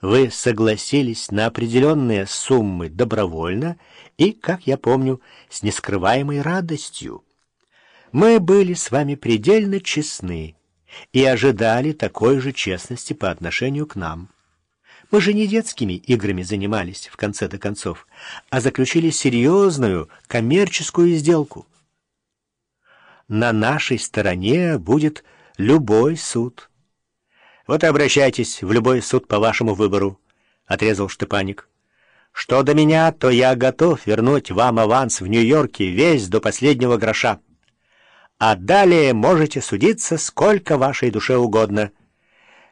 вы согласились на определенные суммы добровольно и, как я помню, с нескрываемой радостью. Мы были с вами предельно честны и ожидали такой же честности по отношению к нам. Мы же не детскими играми занимались, в конце-то концов, а заключили серьезную коммерческую сделку. На нашей стороне будет любой суд. Вот и обращайтесь в любой суд по вашему выбору, — отрезал Штепаник. Что до меня, то я готов вернуть вам аванс в Нью-Йорке весь до последнего гроша. А далее можете судиться сколько вашей душе угодно.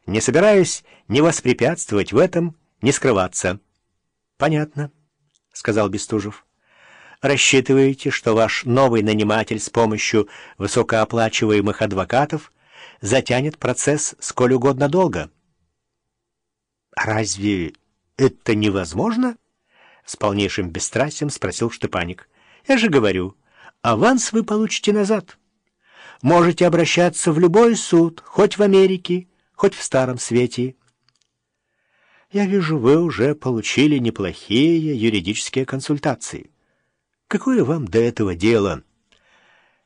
Не собираюсь ни воспрепятствовать в этом, ни скрываться. — Понятно, — сказал Бестужев. — Рассчитываете, что ваш новый наниматель с помощью высокооплачиваемых адвокатов затянет процесс сколь угодно долго? — Разве это невозможно? — с полнейшим бесстрастием спросил Штепаник. — Я же говорю, аванс вы получите назад. Можете обращаться в любой суд, хоть в Америке, хоть в Старом Свете. Я вижу, вы уже получили неплохие юридические консультации. Какое вам до этого дело?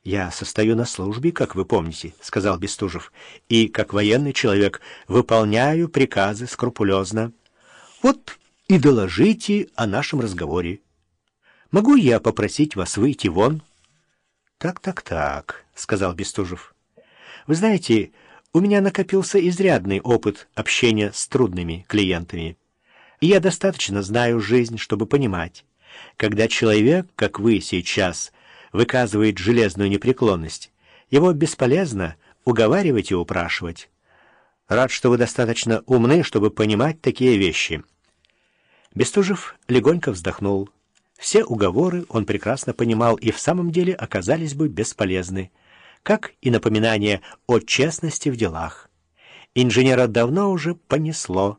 Я состою на службе, как вы помните, — сказал Бестужев, — и, как военный человек, выполняю приказы скрупулезно. Вот и доложите о нашем разговоре. Могу я попросить вас выйти вон? Так, так, так, — сказал Бестужев. Вы знаете, у меня накопился изрядный опыт общения с трудными клиентами. И я достаточно знаю жизнь, чтобы понимать, когда человек, как вы сейчас, выказывает железную непреклонность, его бесполезно уговаривать и упрашивать. Рад, что вы достаточно умны, чтобы понимать такие вещи. Бестужев легонько вздохнул. Все уговоры он прекрасно понимал и в самом деле оказались бы бесполезны как и напоминание о честности в делах. Инженера давно уже понесло.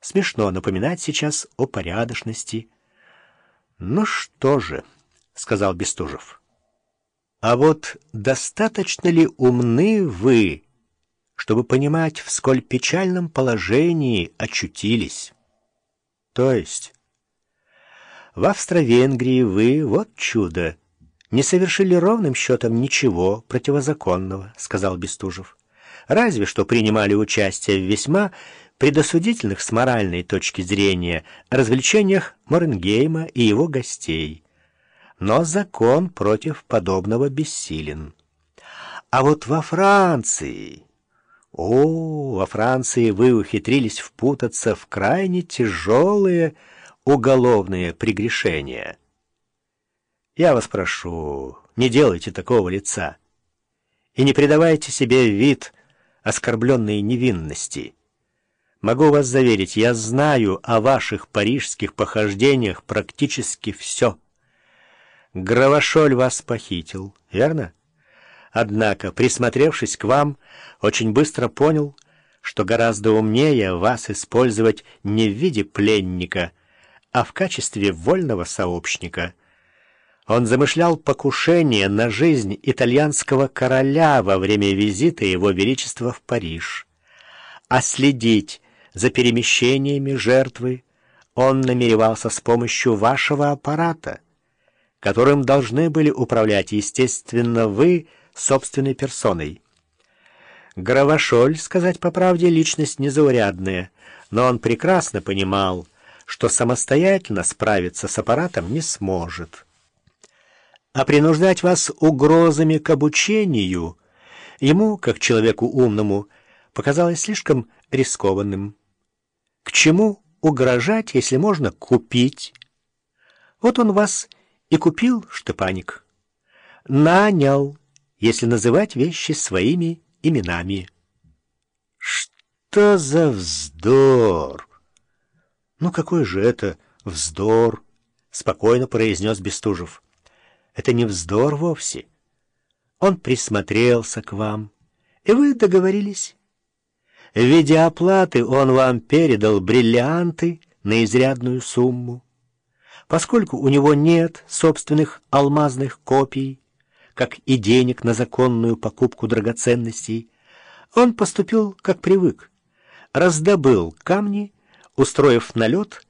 Смешно напоминать сейчас о порядочности. «Ну что же», — сказал Бестужев, — «а вот достаточно ли умны вы, чтобы понимать, в сколь печальном положении очутились?» «То есть...» В Австро-Венгрии вы, вот чудо, не совершили ровным счетом ничего противозаконного, — сказал Бестужев. Разве что принимали участие в весьма предосудительных с моральной точки зрения развлечениях Моренгейма и его гостей. Но закон против подобного бессилен. А вот во Франции... О, во Франции вы ухитрились впутаться в крайне тяжелые уголовные прегрешения. Я вас прошу, не делайте такого лица и не придавайте себе вид оскорбленной невинности. Могу вас заверить, я знаю о ваших парижских похождениях практически все. Гравошоль вас похитил, верно? Однако, присмотревшись к вам, очень быстро понял, что гораздо умнее вас использовать не в виде пленника, а в качестве вольного сообщника — он замышлял покушение на жизнь итальянского короля во время визита Его Величества в Париж. А следить за перемещениями жертвы он намеревался с помощью вашего аппарата, которым должны были управлять, естественно, вы собственной персоной. Гравошоль, сказать по правде, личность незаурядная, но он прекрасно понимал, что самостоятельно справиться с аппаратом не сможет а принуждать вас угрозами к обучению ему, как человеку умному, показалось слишком рискованным. К чему угрожать, если можно купить? Вот он вас и купил, Штепаник. Нанял, если называть вещи своими именами. Что за вздор? Ну какой же это вздор? Спокойно произнес Бестужев. Это не вздор вовсе. Он присмотрелся к вам, и вы договорились. В виде оплаты он вам передал бриллианты на изрядную сумму. Поскольку у него нет собственных алмазных копий, как и денег на законную покупку драгоценностей, он поступил как привык, раздобыл камни, устроив налет